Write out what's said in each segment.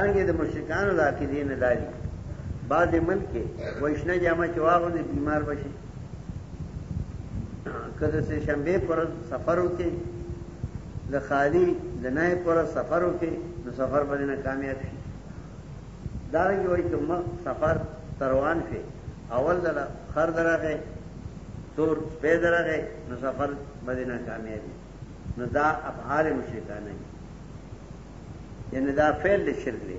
څنګه د مشرکانو د عقیدې نه دا دي بعضې ملک کې وایي شنه جامه چې واغوندې بیمار به شي که د سېشنبې پر ورځ سفر وکړې د خالي د نهې پر ورځ سفر وکړې نو سفر به دې نه کامیاب شي دارنګه وای چې مخ سفر تروان شي اول دل خر درغه تور سپه درغه نو سفر باندې ناکامیابی نو دا افعال مشرکانه دي یعنی دا فعل د شرک دی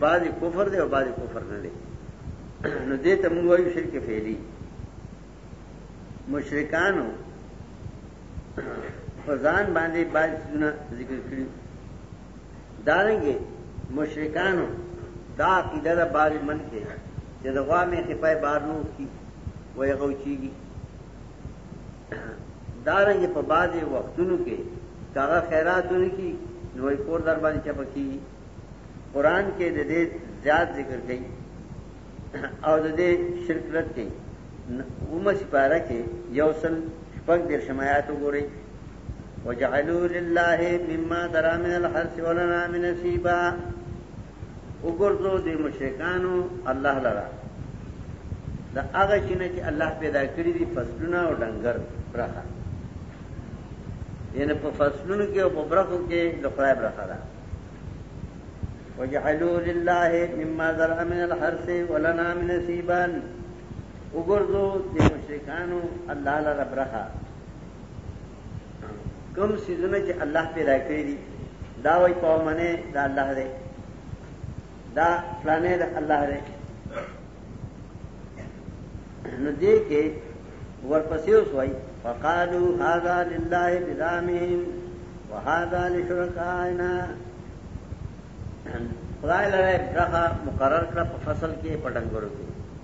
بعضی کفر دی او بعضی کفر نه دی نو دې ته موږ وایو شرک فعلی مشرکانو فزان باندې بعضی څونه ذکر کړی دارنګه مشرکانو دا عقیده د بار من کې چې دغه مې خپای بار نو کی وای غوچیږي دارنګه په بعضې وختونو کې که هغه خیرات ونکړي نو وایي کور در باندې چپه کېږي قرآن کې د دې زیات ذکر کوي او د دې شرک رد کوي اومه سپاره کې یو سل شپږ دېرشم ایات وګورئ وجعلوا لله مما درا من الحرث ولنا من نصيبا وګرځو د مشرکانو الله لرا د هغه شنه چې الله پیدا کړی دي فصلونه او ډنګر برخه یعنی په فصلونو کې او په برخو کې د خدای برخه ده وجعلوا لله مما ذرأ من الحرث ولنا من نصيبا وګرځو د مشرکانو الله لرا برخه کوم سيزونه چې الله پیدا کړی دي دا وای په منه دا الله دی دا فلانه دا الله دی نو دې کې ورپسې اوس وای فقالو هذا لله بزامهم وهذا لشركائنا خدای لره برخه مقرر کړ په فصل کې پټنګورو کې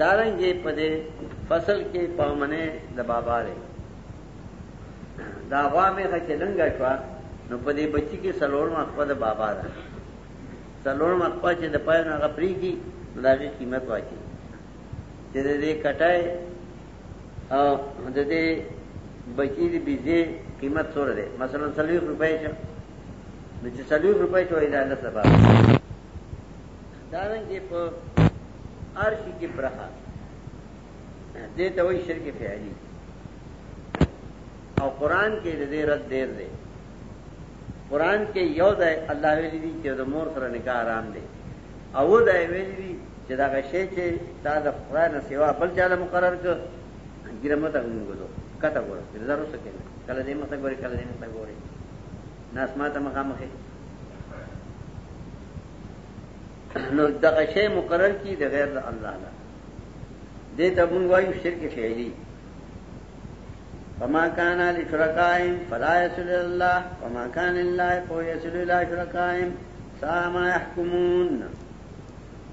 دارنګه په دې فصل کې پامنه د بابا دی دا غوا مې چې لنګه شو نو په دې بچی کې سلور مخپه د بابا ده سلور مخپه چې د پای نه غپری کی داغه قیمت واچي چې دې کټای او د دې بچی دې بيزي قیمت څوره ده مثلا 30 روپۍ شه نو چې 30 روپۍ ته وایي دا له سبا دارنګه په عرش کې برخه دې ته وایي شرک فعلی او قران کې دې رد ډېر دی قران کې یو ځای الله ویلي دي چې د مور سره نکاح حرام دی او ځای ویلي دي چې دا غشې چې تا د خدای نه سیوا بل چاله مقرر کړ ګیره مته ګورو کته ګورو زرو سکه کله دې مته ګوري کله دې مته ګوري ناس ماته مخامخه نو دغه شی مقرر کی د غیر د الله نه دې ته مونږ وایو شرک فعلی فما كان لشركائهم فلا يصل الله وما كان لله فهو يصل الى شركائهم ساء ما يحكمون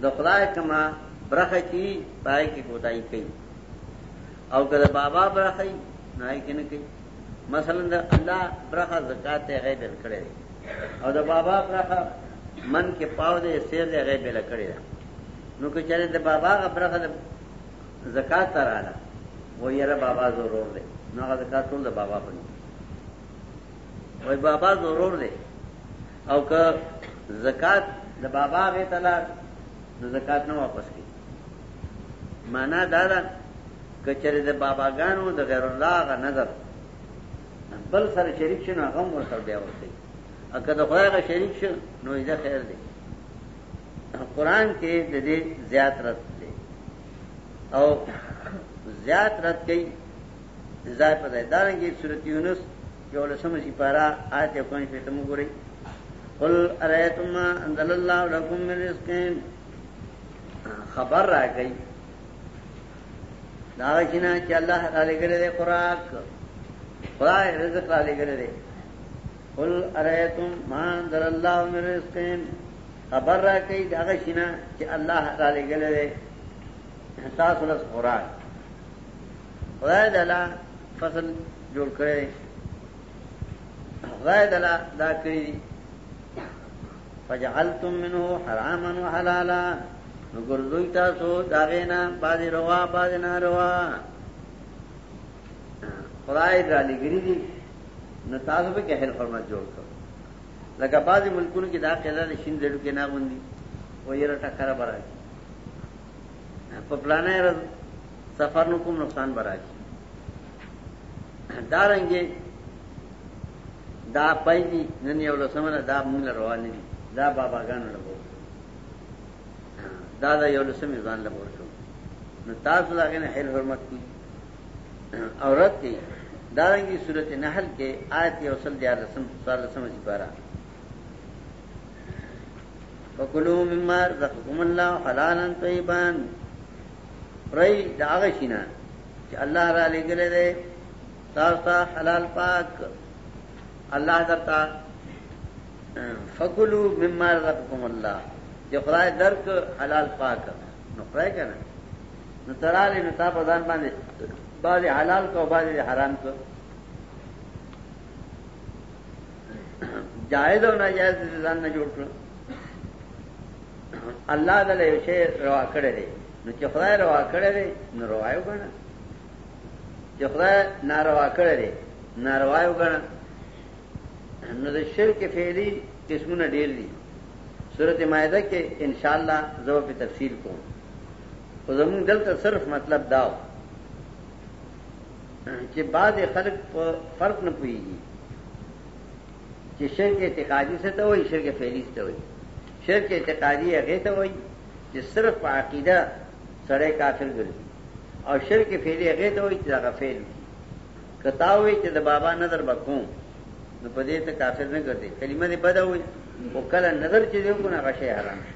د خدای کما برخه کی پای کې کوتای کوي او کله بابا برخه نه کوي مثلا د الله برخه زکات ته غیب کړی دی او د بابا برخه من کې پاو دی سیر دی غیب لکړی دی نو که چېرې د بابا غ برخه د زکات ته رااله و یره بابا ضرور دی نو هغه زکات ټول د بابا په وای بابا ضرور دی او که زکات د بابا غې تلار نو زکات نه واپس کی معنا دا ده که چېرې د باباګانو د غیرالله هغه نذر بل سره شریک شي، نو هغه هم ورسره بیا ورکوي او که د خدای هغه شریک شو، نو یې ده خیر دی. قرآن کې د دې زیات رد دی او زیات رد کوي ځای په ځای دارنګې سورت یونس یو لسمه سپاره آیت یو کونج پېته مو ګورئ قل ارایتم ما انزل الله لکم من رزق خبر راکړئ دا غشنا چې الله را لګړې دې خوراک خدای رزق را لګړې دې قل ارایتم ما در الله من رزقین خبر را کوي دا غشنا چې الله را لګړې دې تاسو له خوراک خدای دلا فصل جوړ کړی خدای دلا دا کړی فجعلتم منه حراما وحلالا نو ګرځوي تاسو دا غینا باز روا باز نه روا خدای را لګری دي نو تاسو به کهل حرمت جوړ کړو لکه باز ملکونو کې دا قاعده شین زړه کې نه غوندي و یې را ټکر برابر په پلانه ورځ سفر نو کوم نقصان براشي دا رنګه دا پای دي نن یو لسمه دا موږ روان دي دا باباګانو له وو دا دا یو لسمه ځان له ورکو نو تاسو دا غنه هل حرمت کی عورت دی دا رنګي صورت نحل کې آیت یو سل دیار لسم سال لسمه سپارا فکلو مما رزقکم الله حلالا طیبا رای دا هغه شینه چې الله را لګلې ده تاسو حلال پاک الله درتا فکلو مما رزقکم الله چې خدای درک حلال پاک نو خدای کنه نو تراله نو تاسو ځان باندې بعضی حلال کو بعضی حرام کو جائز او ناجائز ځان نه جوړ کړ الله دې یو شی روا کړی دی نو چې خدای روا کړی دی نو روا یو غواړي چې خدای ناروا کړی دی ناروا یو غواړي نو د شرک فعلی قسمونه ډېر دي سورته مائده کې ان شاء الله زو په تفصیل کوم خو زموږ دلته صرف مطلب داو چې بعضې خلک په فرق نه پوهېږي چې شرک اعتقادي څه ته وایي شرک فعلي څه ته وایي شرک اعتقادي هغې ته وایي چې صرف په عقیده سړی کافر ګرځي او شرک فعلي هغې ته وایي چې هغه فعل وي که تا وایي چې د بابا نظر به کوم نو په دې ته کافر نه ګرځي کلمه دې بده وایي خو کله نظر چې دی وکړو نو هغه شی حرام شي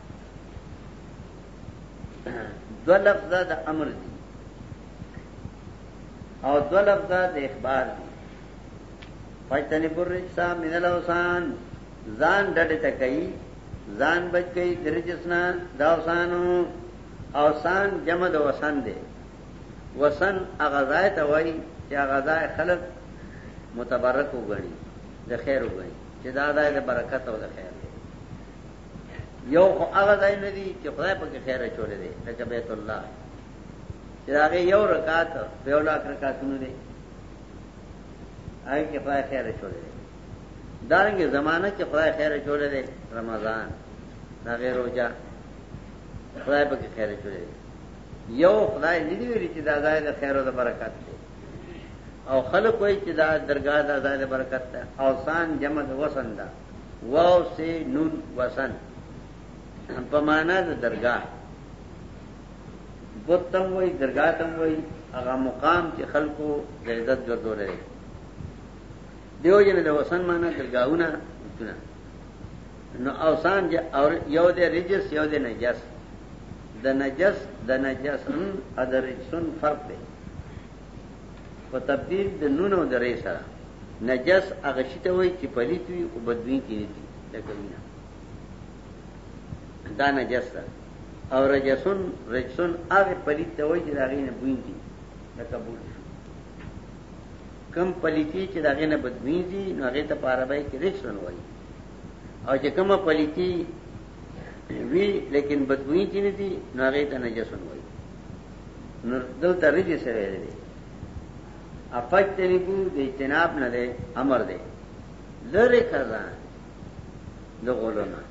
دو لفظه د امر دي او دو لفظه د اخبار دي فاجتنی پر رجسا من الاوسان ځان ډډه تکي ځان بچ کئ درجسنا دا اوسانو اوسان جمع د وسن دي وسن اغزای ته وای چې اغزای خلق متبرک وګڼي د خیر وګڼي چې دا د برکت او د خیر یو خو هغه ځای نه دی چې خدای په کې خیر چولې دی لکه بیت الله چې هغه یو رکعت په یو لاک رکعتونو دی هغه کې خدای خیر چولې دی دارنګه زمانہ کې خدای خیر چولې دی رمضان دا غیر روزه خدای په کې خیر چولې دی یو خدای نه دی ویلي چې دا ځای د خیر او د برکت دی او خلک وایي چې دا درگاه د ځای د برکت ده او سان جمع د وسن ده واو سه نون وسن په معنا د درگاه بوتم وای درگاه تم وای هغه مقام چې خلکو د عزت ګرځولې دیو جن د وسن معنا درگاهونه بوتونه نو اوسان چې اور یو د رجس یو د نجس د نجس د نجسن ادرجسن فرق دی په تبدیل د نون او د رې سره نجس هغه شي ته وایي چې پلیت وي او بدوینکی نه دي لکه وینه دا نجس ده او رجسون رجسون هغه پلیت ته وایي چې د هغې نه بوینځي لکه بول شو کم پلیتی چې د هغې نه بدوینځي نو هغې ته په عربۍ کې رجسون وایي او چې کومه پلیتی وی لیکن بدوینځي نه دي نو هغې ته نجسون وایي نو دلته رجی سره ویل دي افج تنبو د اجتناب نه ده امر ده لره کزا د غولونه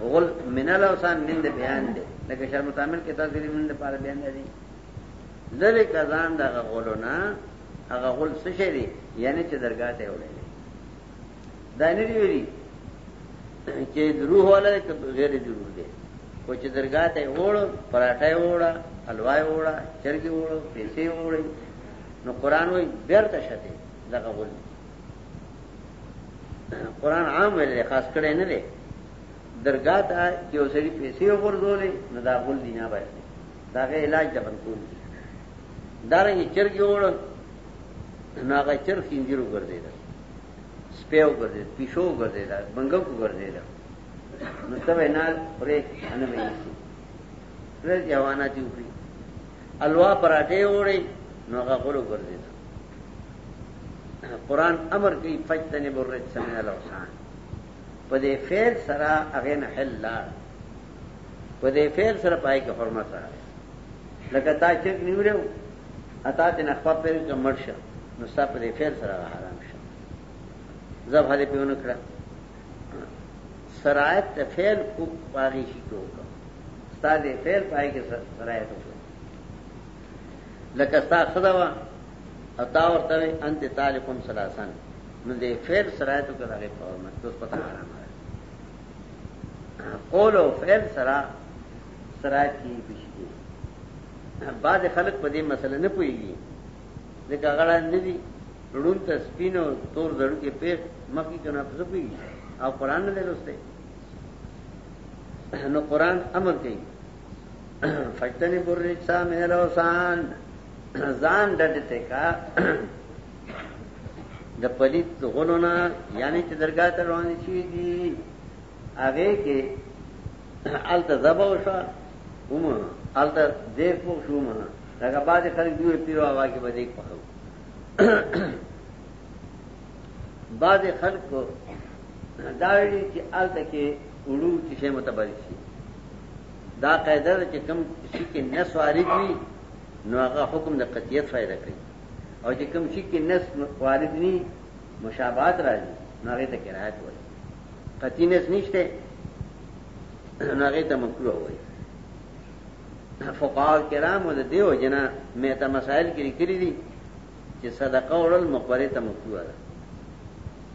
غول من الاوسان من د بیان ده لکه شرم تعامل کې تاسو دې من د پاره بیان دي لره کزان د غولونه هغه غول څه شي یعنی چې درګاه ته وړي دا نه دی ویلي چې روح ولا که غیر دی روح دی او چې درګاه ته وړ پراټه وړ حلوا وړ چرګي وړ پیسې وړ نو قران وی بیرته شته دغه ول قران عام ویل خاص کړي نه دی درګاه ته چې اوسړي پیسې وغورځولې نو دا ول دی نه باید دا غي علاج د بنکول دارنګ چرګي وړ نو هغه چرخ انجیرو ګرځیدل سپی وګرځید پیشو وګرځیده بنګک وګرځیده نو ته به نه خورې نه به یې څه پرې دي حیوانات یې وکړي الوا پراټې وړي نو هغه غول وګرځید قرآن امر کوي فجتنب الرجس من الاوثان په دې فعل سره هغه نه حل لار په دې فعل سره پای کې حرمت راغی لکه تا چک نیولیو اتا ته نه خپل پر کمرشه نو ستا په دې فعل سره حرام زب حالی پیو نکڑا سرائت تا فیل کو باغی شی کیو کا ستا دے فیل پائی کے سرائت ہو لکه ستا خدا وا او تا ورته انت طالقم سلاسن نو دې فعل سرایتو کې راغی په ورمه دوس پتا حرام راغی قول او فعل سرا سرایت کې بشي بعض خلک په دې مسله نه پوهیږي ځکه غړا نه دي ړون ته سپین او تور زړه کې پیښ مخکې کنه په څه پیږي او قران نه لوسته نو قران امر کوي فجتنی پر رجسا من الاوسان ځان ډډه ته کا د پلیت غلونا یعنی چې درګه ته روان شي دي هغه کې الته ذبح شو هم الته دې پوښ شو ما لکه باز خلک دی پیرو هغه کې باندې پخو باز خلک دا ویلي چې الته کې وړو چې شی متبرک شي دا قاعده چې کوم شي کې نه سواری وي نو هغه حکم د قطعیت فائدہ کوي او چې کوم شي کې نه سواری نه مشابهت راځي نو هغه ته کرایت وایي قطعی نس نشته نو هغه ته مکروه وایي فقها کرام د دیو جنا مې ته مسائل کې لیکلي دي چې صدقه اورل مقبره ته مکروه ده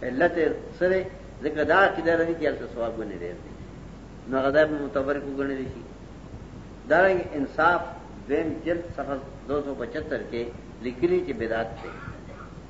علت سره ځکه دا عقیده لري چې هلته ثواب ونه ډېر دي نو هغه ځای په متبر کو ګڼل شي دا انصاف دویم جلد صفحه 275 کې لیکلي چې بدعت ده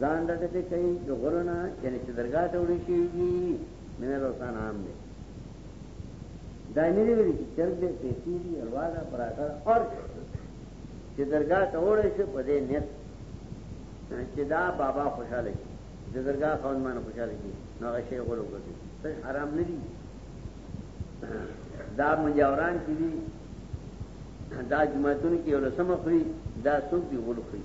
ځان ډکته کوي د غرو نه یعنی چې درګاه ته وړي شوي دي مینه روسان عام دی دا نه دی ویلي چې چرګ دی پیسې دي حلوا ده پراټه ده هر څه چې درګاه ته وړی شي په دې نیت چې دا بابا خوشاله شي د درګاه خاوند باندې خوشاله شي نو هغه شی غول وګرځي څه حرام نه دي دا مجاوران چې دي دا جمعتون کې ولسمه خوري دا څوک دی غول خوري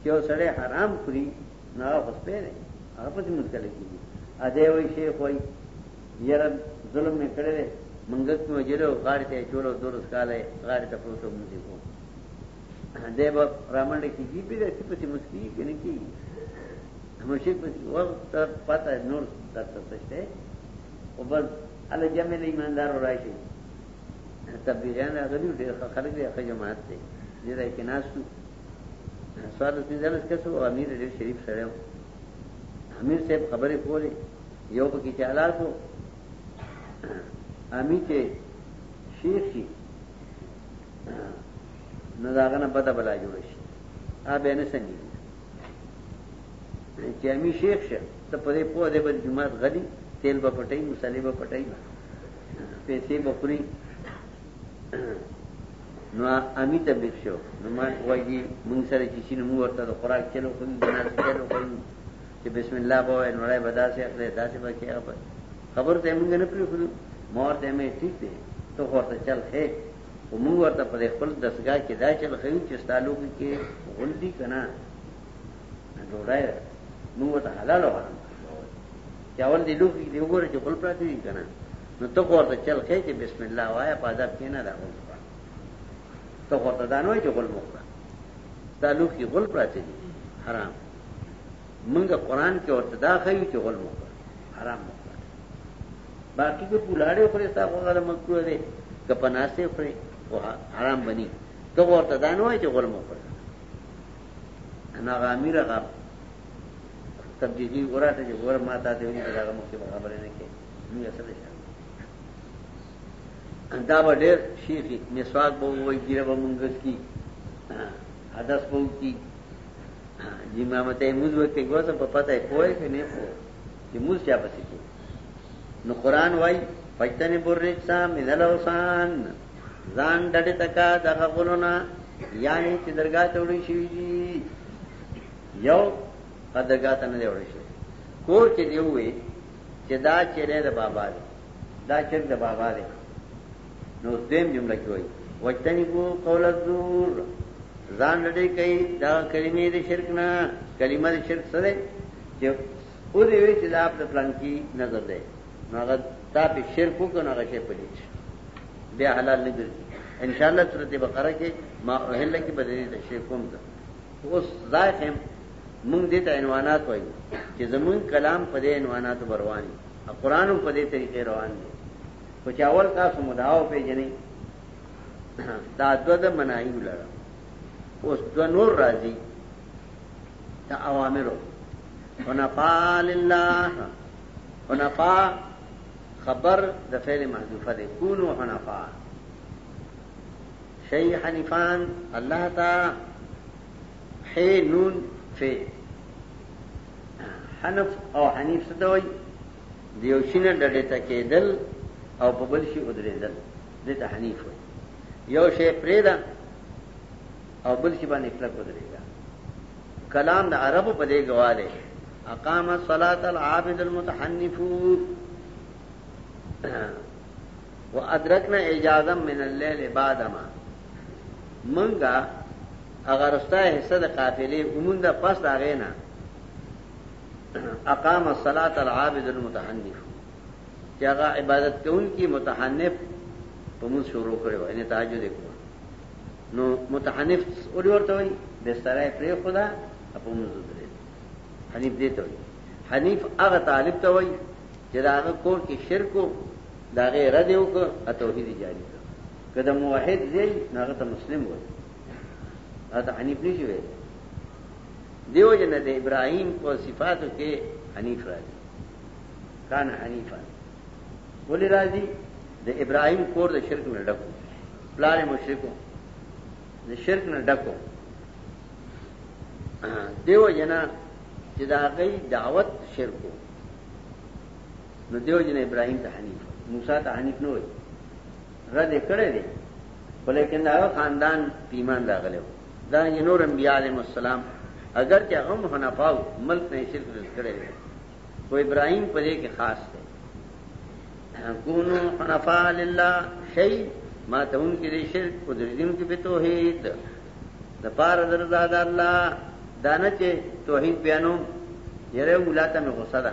چې یو سړی حرام خوري نو هغه خو سپی دی هغه پسې مشکله کېږي ا دی وایي شیخ وایي یاره ظلم مې کړی دی منګک مې وجلو غاړې ته یې چولو دولس کاله یې غاړې ته پروت وم نسې کوم دی به رامنډه کېږي بې دی چې پسې موس کېږي که نه کېږي مشرک پسې وخت ته پته نور درته څه شته خو بس هله جمع له ایماندارو راشي تبلیغیان راغلي ډېر ښه خلک دي ښه جماعت دی دې ځای کې ناست وو څوارلس پنځلس کسه وو امیر ډېر شریف سړی و امیر صاحب خبرې کولې یو پکې چې حلال کړو امیر چې شیخ شي نو دا هغه نه بده بلا جوړه شي هغه به نه سمېږي چې امي شیخ شه ته په دې پوه دې بل جمعات غلي تیل به پټي مصالې به پټي پیسې به خوري نو امي ته بک شو نو ما وایي مونږ سره چې شنو مو ورته د خوراک چلو خو دې نه چلو خو چې بسم الله به وای نړۍ به داسې اخلي داسې به کې خبر ته مونږ نه پریخو مور ته مې ټیک دی ته ورته چل هې خو موږ ورته په خپل دستګاه کې دا چل خو چې ستالوګي کې غلدي کنه ډوډۍ موږ ته حلال و حرام چې اول دې لوګي دی وګوره چې خپل پراته دي کنه نو ته ورته چل خې چې بسم الله وایا په ادب کې نه راغلی ته ورته دا نه وای چې غل مخه ستالوګي غل پراته دي حرام منګه قران کې ورته دا خایو چې غول مو حرام مو باقی دې پولاړې خورې تا خو غره مکروه دې کپناسته خورې او حرام بني ته ورته دا نه وای چې غول مو خورې انا غامیر غا تبدیلی وراته چې ور ما تا دې ونی دا مو کې خبرې نه کې نو یې سره دا به ډېر شیخ مسواک به وای ګیره به مونږ کی حدث به کی جما مته موږ وکي ګوزه په پته کوی کې نه پو چې موږ چا پسې کې نو قران وای پښتنه بورې څا مینل اوسان ځان ډډه تکا دغه غلونا یعنی چې درگاه ته وړي شي یو درگاه ته نه وړي شي کور کې دی وې چې دا چیرې د بابا دی دا چیرې د بابا دی نو دویم جمله کې وایي وجتنبو قول الزور ځان لړې کوي دا کلمې د شرک نه کلمه د شرک سره چې او دې وی چې دا په پلان کې نظر ده نو هغه تا په شرک کو نه غشې پدې بیا حلال نه ګرځي ان شاء الله سورته بقره کې ما اهل کې بدري تشریح کوم ته اوس ځایم مونږ دې ته عنوانات وایو چې زمون کلام په دې عنوانات برواني قرآن په دې طریقې روان دي خو چې اول تاسو مدعا او پیژنې دا دو د منایو لره اوس دو نور راځي دا اوامرو ونفا لله ونفا خبر د فعل محذوفه ده کونو حنفا شی حنیفان الله تا حی نون فی حنف او حنیف څه دوی د یو شي نه ډډې ته کېدل او په بل شي ودرېدل دې ته حنیف وایي یو شی پرېږده او بل شي باندې کلک ودرېږه کلام د عربو په دې ګواه دی اقام الصلاة العابد المتحنف وادرکنا اجازه من الليل بعدما منګه اگر استای حصہ د قافلې ومنده پس دا غینا اقام الصلاة العابد المتحنف چې هغه عبادت کوونکی متحنف په موږ شروع کړو یعنی تهجد کوو نو متحنف اولی ورته وي بسترای پرې خدا په موږ درې حنیف دې ته وي حنیف هغه طالب ته وي چې دا هغه کور کې شرک دا غي رد یو کو توحید جاری کړ کله موحد زی هغه ته مسلم وي هغه حنیف نشي وي دیو جن د ابراهیم په صفاتو کې حنیف راځي کان حنیفا ولې راځي د ابراهیم کور د شرک نه ډکو پلار مشرکو د شرک نه ډکو دیو جن چې دا غي دعوت شرکو نو دیو جن ابراهیم ته حنیف موسی ته حنیف نه وایي رد کړی دی خو لیکن دا خاندان پیمان راغلی دا یې نور انبیاء علیهم السلام اگر چې هم حنفاو ملک نه شرک رد کړی دی خو ابراهیم په دې کې خاص دی کونو حنفاء لله شی ما ته اون کې شرک او د دین کې به توحید د پاره درزاد الله دانه چې توحید بیانو یره ولاته مې غوسه ده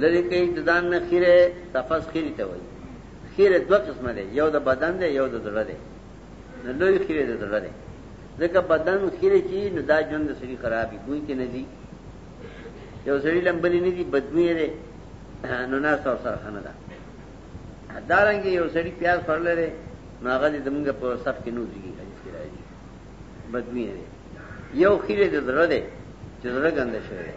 لرې کوي د ځان نه خیره تفس خیرې ته وایي خیره دوه قسمه دی یو د بدن دی یو د زړه دی نو لوی خیره د زړه دی ځکه بدن خیره چې نو دا ژوند د سړي خرابي بوی کې نه ځي یو سړي لمبلې نه دي بدبوی دی نو ناست او سره خانه ده دارنګ یو سړي پیاز خورل لري نو هغه د موږ په صف کې نو ځي حدیث کې راځي بدبوی دی یو خیره د زړه دی چې زړه ګنده شوی دی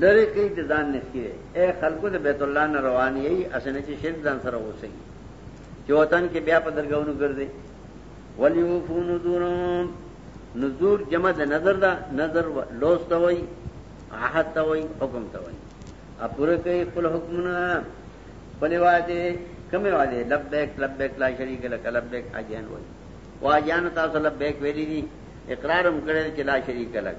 لرې کړئ د ځان نه ښکیرې اے خلکو د بیت الله نه روان یی اسنه چې شرک ځان سره وسګي چې وطن کې بیا په درګاونو ګرځي ولیوفو نذورهم نذور جمع د نظر دا نظر لوس ته وای عهد ته وای حکم ته وای ا پوره کوي خپل حکمونه خپل وعده کومه وعده لبیک لبیک لا شریک لک لبیک اجان وای واجان تاسو لبیک ویلي دي اقرار هم کړی چې لا شریک لک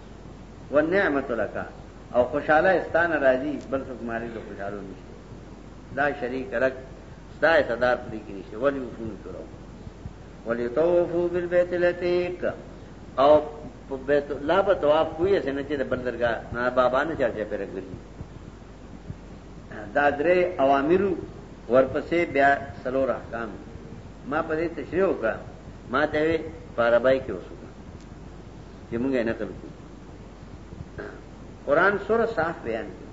والنعمت لکا او خوشحاله استانه راځي بل څوک مالک د خوشحالو نشته لا شریک لک ستا صدار پدې کې نشته ولی وفونو کړو ولی طوفو بالبیت العتیق او په بیت الله په طواف کوی سنه چې د بندرګاه نه بابا نه چرچا پر ګرځي دا درې اوامرو ورپسې بیا سلور احکام ما په دې تشریح وکړه ما ته په عربی کې وسو چې موږ یې نقل کړو قران سره صاف بیان دی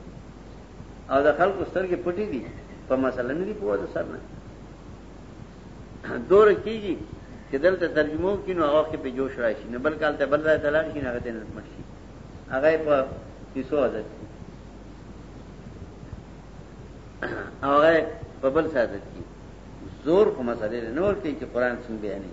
او د خلکو سترګې پټې دي په مسله نه دی پوهه د سر نه دور کیږي چې دلته ترجمه کینو هغه کې په جوش راشي نه بل کال ته بل ځای تلل شي نه هغه ته نه مټ شي هغه په کیسو عادت دي هغه په بل ساده دي زور کومه سره نه ورته چې قران څنګه بیانې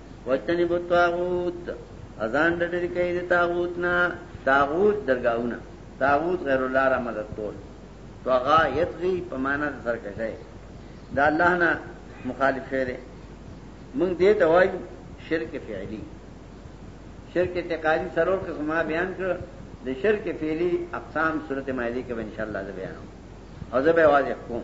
وجتنب الطاغوت ازان ډډری کوي د طاغوت نه طاغوت درگاونه طاغوت غیر الله را مدد کول طغا یتغی په معنا د سرکشه دا الله نه مخالف شوی دی موږ دې ته وایو شرک فعلی شرک اعتقادي سرور قسمه بیان کړ د شرک فعلی اقسام سورته مائده کې ان شاء الله زه بیانوم او زه به واضح کوم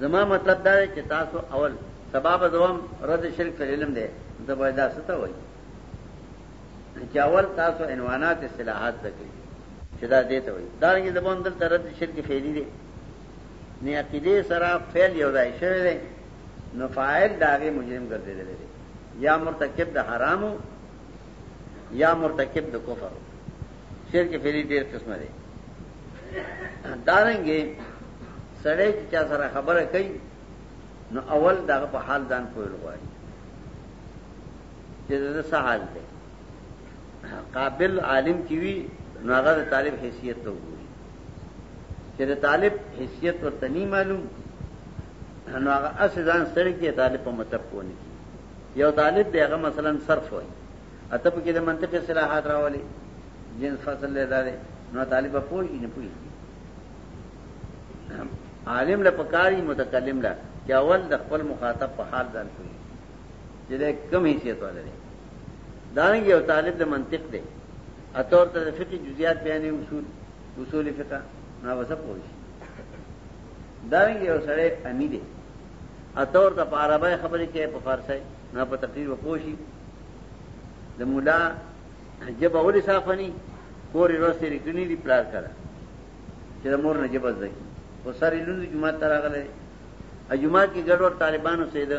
زما مطلب دا دی چې تاسو اول سبب دوم رد شرک فی العلم دی ته به دا څه ته وایي چې اول تاسو عنوانات اصطلاحات ذکر چې دا دې ته وایي دا رنګه زبون دلته رد شرک فعلی دی نه عقیده سره فعل یو ځای شوی دی نو فاعل داغه مجرم ګرځیدل دی یا مرتکب د حرامو یا مرتکب د کفر شرک فعلی ډیر قسمه دی دارنګي سړی چې چا سره خبره کوي نو اول دغه په حال ځان پوهل غواړي چې دا څه حال دی قابل عالم کی وی نو هغه د طالب حیثیت ته وګوري چې د طالب حیثیت ورته نه معلوم نو هغه اسې ځان سره کې طالب په مطلب پوهني یو طالب دی هغه مثلا صرف وای اته په کې د منطق اصلاحات راولي جنس فصل له داري نو طالب په پوي نه پوي عالم له پکاري متکلم له چې اول د خپل مخاطب په حال ځان پوي چې له کم حیثیت ولري دانګ یو طالب د منطق دی اتور ته فقې جزئیات بیانې اصول اصول فقہ نو وسه پوي دانګ یو سره امی دی اته ورته په عربی خبرې کوي په فارسی نه په تقریر به پوه شي د مولا ژبه ولې صافه ني کور یې ورځ تېرې کړي دي پلار کړه چې د مور نه ژبه زده کړي خو سر یې لوند جومات ته راغلی جومات کې ګډوډ طالبان اوسېده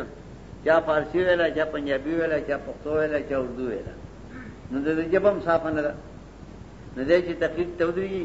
چا فارسی ویله چا پنجابي ویله چا پښتو ویله چا اردو ویله نو د دې ژبه هم صافه نه ده نو دی چې تقریر ته ودرېږي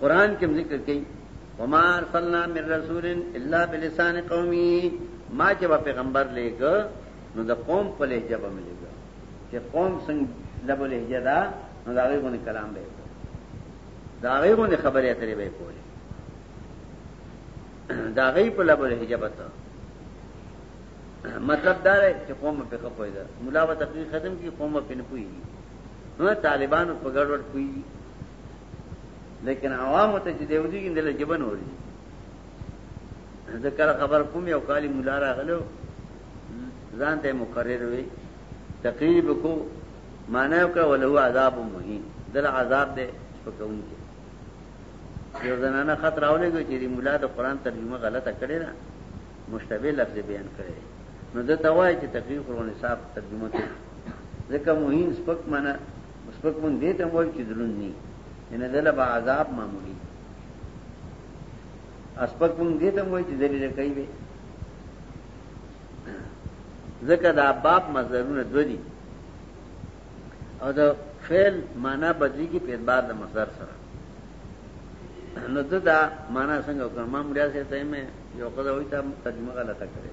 قران کې ذکر کړي وما ارسلنا من رسول الا بلسان قومي ما چې پیغمبر لېګ نو د قوم په لهجه باندې لېګ چې قوم څنګه لبو لهجه دا نو دا غوونه کلام به دا غوونه خبرې اترې به کولې دا غي په لبو لهجه بته مطلب دا دی چې قوم په خپل مولا و تقریر ختم کی قوم په نه پوي نو طالبانو په ګډوډ پوي لیکن عوامو ته چې دی ودی کې دل جبن وري ذکر خبر کوم یو کالی مولا راغلو ځان ته مقرر وي تقریر وکړو معنی وکړه ولو عذاب مهین دل عذاب دې پکون کې یو زنانه خط راولېږي چې دی مولا د قران ترجمه غلطه کړې ده مشتبه لفظ بیان کړي نو د توای چې تقریر قرآن صاحب ترجمه کوي ځکه موهین سپک منه سپک مونږ دې ته وایو چې دروند ني ان دله به عذاب معمولی اسپک مونږ دې ته وایو چې ذلیل کوي به ځکه دا باب مزرونه دو دي او دا فعل معنا بدلی کی په اعتبار د مصدر سره نو دا معنا څنګه وکړم ما مړیا سره ته مې یو قضا وایي ته ترجمه غلطه کړې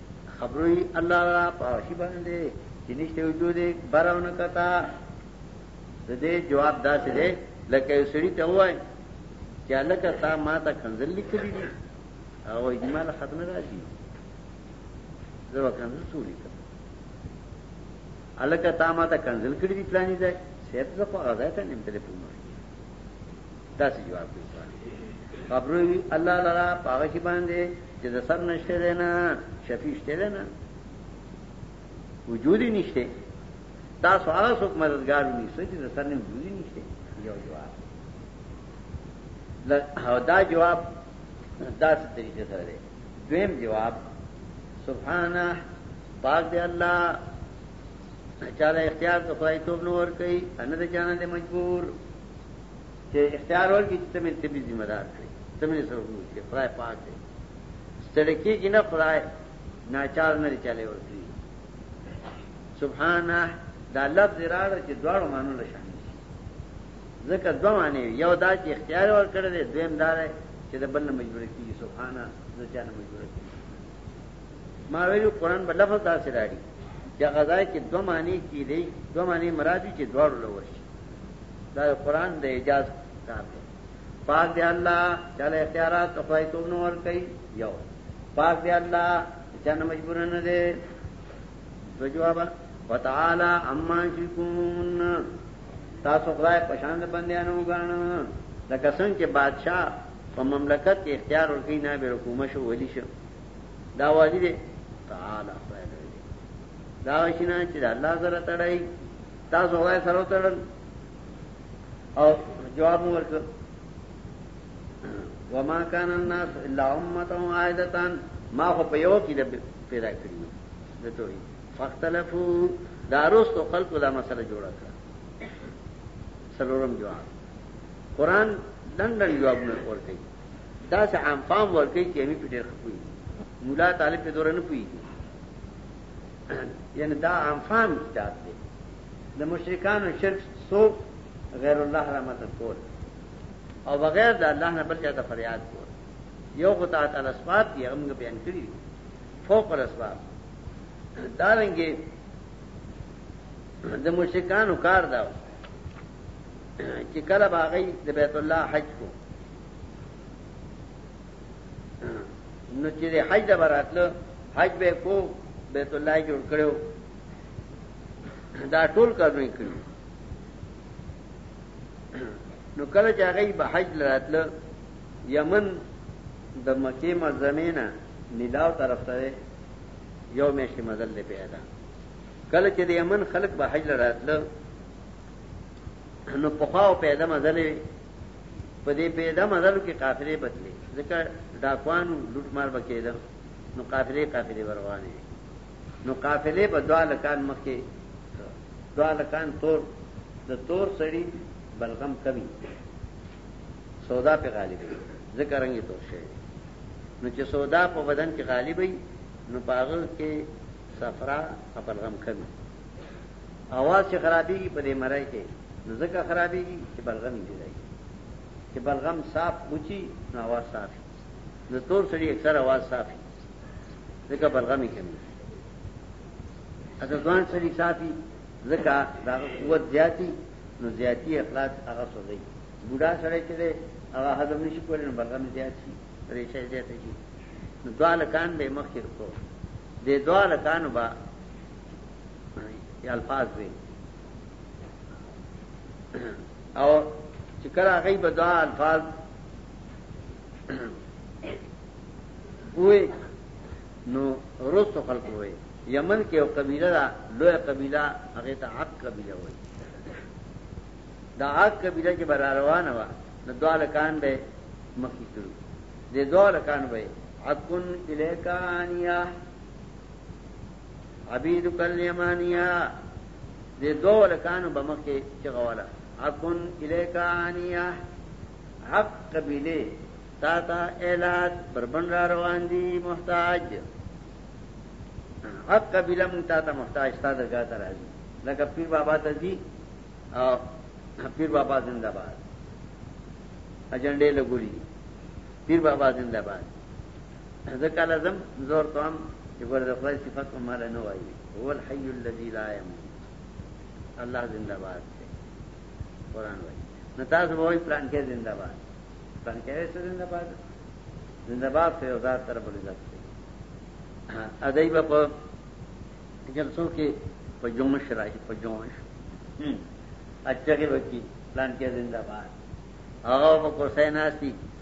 خبروی الله را پاوشی باندې چې نشته وجود براونه کتا د دې جواب داسې دی لکه یو سړی ته وای چې الکه تا ما ته کنزل لیکلی دی او ایمال ختم راځي زه وکنزل څو لیکم الکه تا ما ته کنزل کړی دی پلاني ځای سیب زه په غزا ته نیم تلیفون وای دا څه جواب دی خبرو وی الله لرا پاغه شي باندې چې د سر نشته دی نه شفیع شته دی نه وجود نشته تاسو هغه څوک مددگار نیسئ چې د سر نه وجود نشته یو جواب او دا جواب دا څه طریقې سره دی دویم جواب سبحانه پاک دی الله چاله اختیار د خدای توب نور کوي ان د جانه مجبور چې اختیار ورکړي چې ته مې طبي ذمہ دار کړې ته مې سره وګورې چې خدای پاک دی ستړی کېږي نه خدای ناچار نه دی چاله ورکړي سبحانه دا لفظ راړه چې دواړو مانو له شامل شي ځکه دوه معنی یو دا چې اختیار ورکړی دی دویم دا دی چې د بل نه مجبور کېږي سبحانه د چا نه مجبور کېږي ما ویلو قرآن په لفظ داسې راړي چې غذا کې دوه معنی کېږي دوه معنی مرادي چې دواړو له ورشي دا قرآن د اعجاز کار دی پاک دی الله چاله اختیارات خدای ته نور کوي یو پاک دی الله چانه مجبور نه دی دو جواب وتعالى عما يشركون تاسو خدای په شان د بندیانو وګڼه لکه څنګه چې بادشاہ په مملکت کې اختیار ورکړي نه به حکومت شو ولي شو دا واجب تعالی خدای دا شنه چې الله سره تړای تاسو وای سره وتړل او جواب مو ورکړ وما كان الناس الا امه واحده ما خو په یو کې پیدا کړی د توحید فختلفو داروستو خلقو دا مسله جوړه کړه سلورم جواب قران دندن جوابونه ورکړي دا سه عام فام ورکړي چې می په ډېر خپوي مولا طالب په دوران نه پوي یعنی دا عام فهم کتاب دی د مشرکانو شرک سوق غیر الله را مدد کول او بغیر د الله نه بل چاته فریاد کول یو خدای تعالی صفات دی هغه بیان کړی فوق الاسباب دا رنګه د مشرکانو کار دا چې کله باغی د بیت الله حج کو نو چې د حج د براتلو حج به کو بیت الله جوړ کړو دا ټول کارونه کړو نو کله چې هغه به حج لراتلو یمن د مکه معظمه نه ملاو طرف ته یو میشي مزل دی پیدا کله چې د یمن خلک به حج لراتلو نو په خواو پیدا مزل په دې پیده مزلو کې قافلې به تلې ځکه ډاکوان وو لوټ مار به کېده نو قافلې قافلې به روانې وې نو قافلې به دوه هلکان مخکې دوه هلکان تور د تور سړي بلغم کمی سودا پې غالب وي ځکه رنګ یې تور شوی نو چې سودا په بدن کې غالب وي نو په هغه کې صفرا او بلغم کمی اواز چې خرابېږي په دې مرۍ کې نو ځکه خرابېږي چې بلغم یې ډېری وي. چې بلغم صاف وچي نو اواز صاف وي. د تور سړي اکثر اواز صاف وي ځکه بلغم یې کمېږي. اته ځوان سړي صاف وي ځکه د هغه قوت زیات وي نو زیاتي اخلاص هغه سوځوي. بوډا سړی چې دی هغه هضم نه شي کولی نو بلغم یې زیات شي ریشه یې زیاته شي. نو دوه هلکان به یې مخکې رکو دی دوه هلکانو به الفاظ دي او چې کله هغه به دا الفاظ وې نو روسو خلق وې یمن کې یو قبیله دا لوی قبیله هغه ته حق قبیله وې دا حق قبیله چې بر روانه و نو دوه لکان به مخې کړو دې دوه لکان به حقن الیکانیه عبیدک الیمانیه دې دوه لکانو به مخکې چغواله اكن اليك عانيه حق قبيله تا تا اعلاد بربن را روان دي محتاج حق قبيله مون تا تا محتاج تا درګه ته راځي لکه پیر بابا ته دي او پیر بابا زنده باد اجنډې لګولي پیر بابا زنده باد زه کله ځم زه ورته وایم چې ګوره د خدای صفت خو ماله نه وایي هو الحي الذي لا يموت الله زنده باد دی قرآن وایي نو تاسو به وایي پلانکی زنده باد پلانکی وایي څه زنده باد زنده باد خو یو ذات رب العزت دی ادای به په جلسو کې په جومش راځي په جومش اچګه وکی پلان کې زنده باد هغه په کوسه ناشتي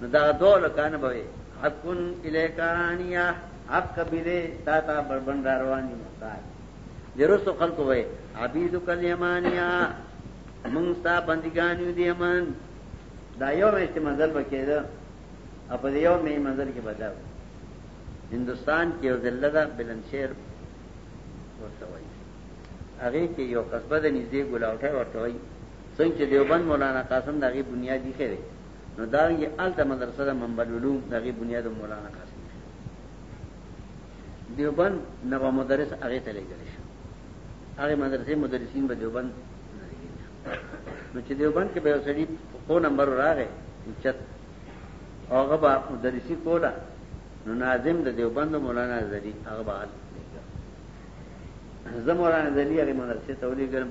نو دا دوه لکان به وي حقن الیکانیا حق قبیله تا تا بربند روان دي مختار درسو خلق وي عبید کل یمانیا مونږ ستا بندګان یو دی یمن دا یو مشته منزل وکړه او په یو می منزل کې بدل هندستان کې یو ضلع ده بلنشیر ورته وایي هغه کې یو قصبه د نږدې ګلاوټه ورته وایي څنګه چې دیوبند مولانا قاسم د هغې بنیاد ایښی دی، نو دارنګې هلته مدرسه د منبع العلوم د هغې بنیاد هم مولانا قاسم ایښی دی. دیوبند نه به مدرس هغې ته لېږلی شو. هغې مدرسې مدرسین به دیوبند نه لېږلی شو. نو چې دیوبند کې به یو سړي خو نمبر راغی اوچت او هغه به مدرسي کوله نو ناظم د دیوبند مولانا زلی هغه به هلته لېږه. زه مولانا زلی هغې مدرسې ته ولېږلم.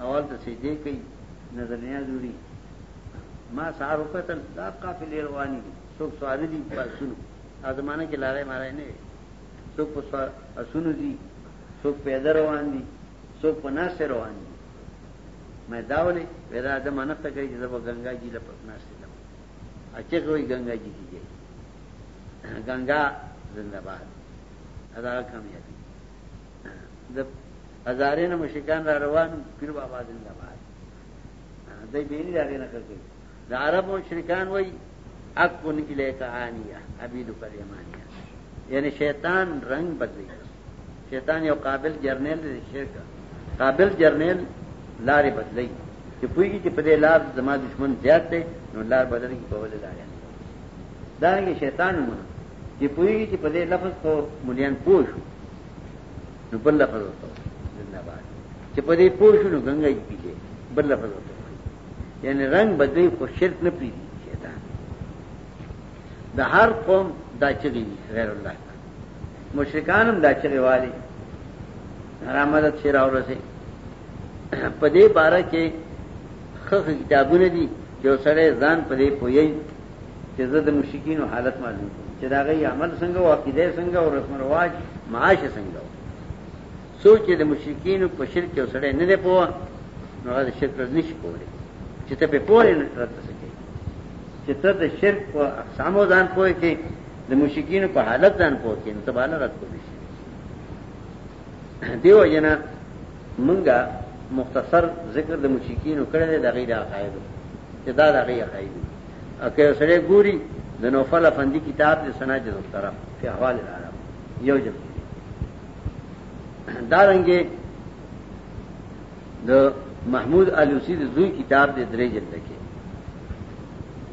او هلته سجدې کوي نظر نیاز وړي ما سهار وکتل دا قافلې روانې دي څوک سوار دي په اسونو هغه زمانه کې لارې مارای نه وي څوک په سوار اسونو دي څوک پیاده روان دي څوک په ناسې روان دي مې دا ولې ودا د منښت کوي چې زه به ګنگا جی له ناسې لم اچې کوي ګنگا جی کیږي ګنگا زنده باد ادا کامیابی د هزارې نه مشرکان را روان پیر بابا زنده باد دای بینی دا غی نقل کوي د عرب مشرکان وای اكن الیک عانیه عبید کلیمانیه یعنی شیطان رنگ بدلی شیطان یو قابل جرنیل دی شرک قابل جرنیل لارې بدلی چې پویږي چې په دې لار زما دشمن زیات دی نو لار بدلږي په ولې لارې دا یې شیطان مونږ چې پویږي چې په دې لفظ کو مليان پوښو نو بل لفظ ورته وایي زنده باد چې په دې پوه شو نو ګنګا یې پیلې بل لفظ ورته وایي یعنی رنگ بدلی خو شرک نه پیږي شیطان د هر قوم دا چغي غیر الله ته مشرکان هم دا چغي والي رامدد شي راورسي په دې باره کې خخ کتابونه دي چې سره ځان په دې پوي چې زه د مشرکینو حالت معلوم کړم چې دا غي عمل څنګه او عقیده یې څنګه او رسم رواج معاش یې څنګه و څوک چې د مشرکینو په شرک یو سړی نه دی پوه نو هغه د شرک رد نشي کولی چې ته په پوه یې نه رد څه کوي چې ته د شرک په اقسامو ځان پوه کې د مشرکینو په حالت ځان پوه کې نو ته باندې رد کولی شي دیو جنا منګه مختصر ذکر د مشرکینو کړی دی د غیر عقایدو چې دا د غیر عقایدو اکه یو سړی ګوري د نوفل افندي کتاب د سناج دفتر په احوال العرب یو جلد دا رنګه د محمود علوسی د زوی کتاب د درې جلد کې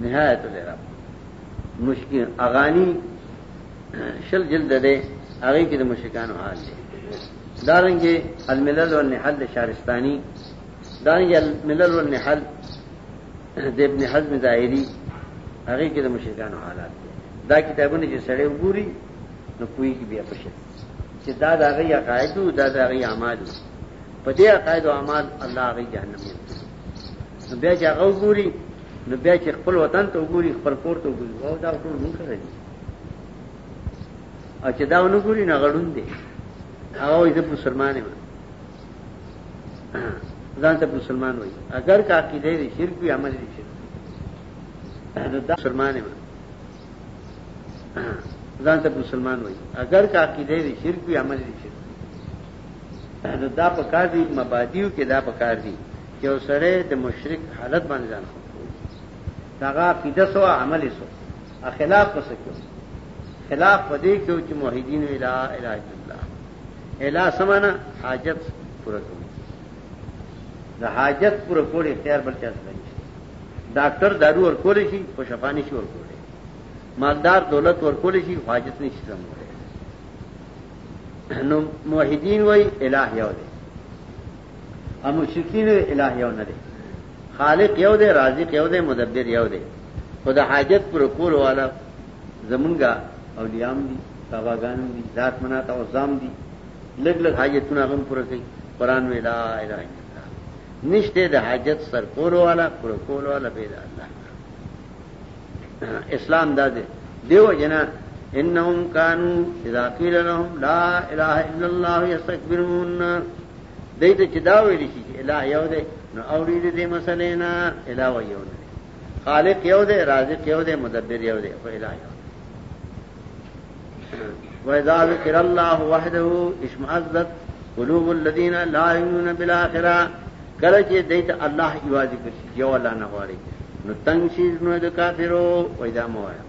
نهایت العرب مشکل اغانی شل جلد ده هغه کې د مشکانو حال دی دا رنګه الملل والنحل شارستانی دا رنګه الملل والنحل د ابن حزم ظاهری هغه کې د مشرکانو حالات دي دا کتابونه چې سړی وګوري نو پوي کې بیا پښه چې دا د هغه عقاید او دا د هغه اعمال په دې عقاید او اعمال الله هغه جهنم یې نو بیا چې هغه وګوري نو بیا چې خپل وطن ته وګوري خپل کور ته وګوري او دا ټول مونږ کړی او چې دا ونه ګوري نه غړون دي هغه یې مسلمان یم ځان ته مسلمان وای اگر کا عقیده دې شرک وي عمل دې شرک نو دا مسلمان یم ځان ته مسلمان وای اگر کا عقیده دې شرک وي عمل دې شرک نو دا په کار دي مبادیو کې دا په کار دي چې وسره د مشرک حالت باندې ځان خو دا عقیده سو عمل سو خلاف پسکو خلاف پدې کې چې موحدین الا الا الله الا سمانا حاجت پورا کوي د حاجت پورا کول اختیار بل چا سره نشته ډاکټر دارو ور کول شي خو شفانه شي ور کول مالدار دولت ور کول شي حاجت نشي سمول نو موحدین وای الہ یو دی او مشرکین الہ یو نه دی خالق یو دی رازق یو دی مدبر یو دی خدا حاجت پر کول والا زمونږ اولیاء هم دي، بابا ګان هم دي، لات منات او عزا هم دي، لږ لږ حاجتونه هغه هم پوره کوي، قرآن وایي لا اله الا الله، نشته د حاجت سر کولو والا، پوره کولو والا بې د الله نه. اسلام دا دی دیو جنا انهم كانوا اذا قيل لهم لا اله الا الله يستكبرون دایته چې دا ویل شي چې الہ یو دی نو اورید دې مسلې نه الہ و یو نه خالق یو دی رازق یو دی مدبر یو دی خو الہ یو وإذا ذكر الله وحده اشمئزت قلوب الذين لا يؤمنون بالآخرة کله چې دیت الله یوازې کوي یو الله نه غواړي نو تنگ شي نو د کافرو وإذا موایا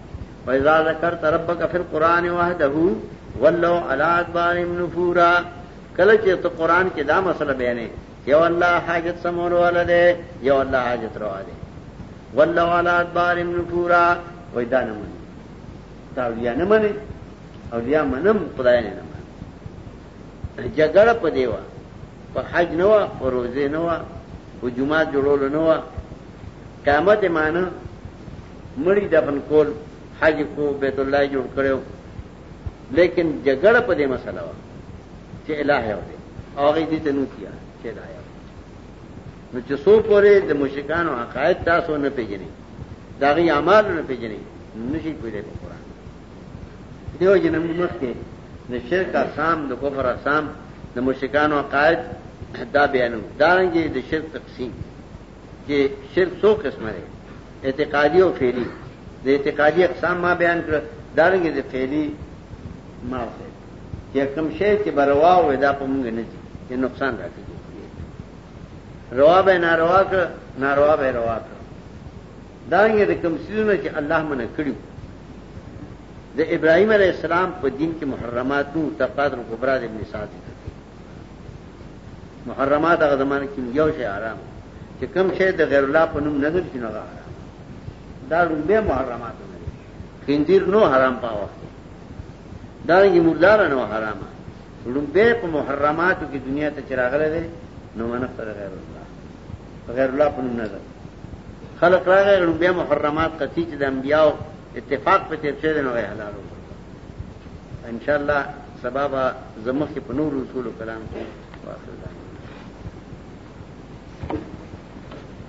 وإذا ذكرت ربك في القرآن وحده ولوا على أدبارهم نفورا کله چې ته قران کې دا مسله بیانې یو الله حاجت سمول والا دی یو الله حاجت روا دی والله علی ادبار نفورا وای دا نه مني دا اولیاء نه مني اولیاء منم خدای نه منم جګړه په دیوا په حج نه وا په روزه نه وا په جمعه جوړول نه وا قیامت معنی مړی دفن کول حج کو بیت الله جوړ کړو لیکن جګړه په دې مسله وه چې الٰه یو دی او هغه دې ته نو کیا چې الٰه یو نو چې سو پورې د مشرکانو عقاید تاسو نه پیژنې دا غي اعمال نه پیژنې نشي کولای په قران دیو جنم مخ کې د شرک اقسام د کفر اقسام د مشرکانو عقاید دا بیانو دا رنګي د شرک تقسیم چې شرک څو قسمه دی اعتقادي او فعلی د اعتقادي اقسام ما بیان کړ دا رنګ د فعلی ما وسه چې کوم شی چې بروا و دا په موږ نه دي چې نقصان راځي روا به ناروا کړ ناروا به روا کړ دا یې د کوم سيزونه چې الله منه کړو د ابراهيم عليه السلام په دین کې محرمات او تقادر کبرا د ابن سعد محرمات هغه زمانه کې یو شی حرام چې کم شی د غیر الله په نوم نظر شي نه حرام دا لومبه محرمات نه دي خندیر نو حرام پاوه دا یې مولار نه حرام لومبه په محرماتو کې دنیا ته چراغله دي نو منه پر غیر الله غیر الله په نوم نظر خلق راغی لومبه محرمات قتی چې د انبیاو اتفاق په تیر شه نه حلالو ان شاء الله سبا به زه مخکې په نورو اصولو کلام کوم واخر دعوانا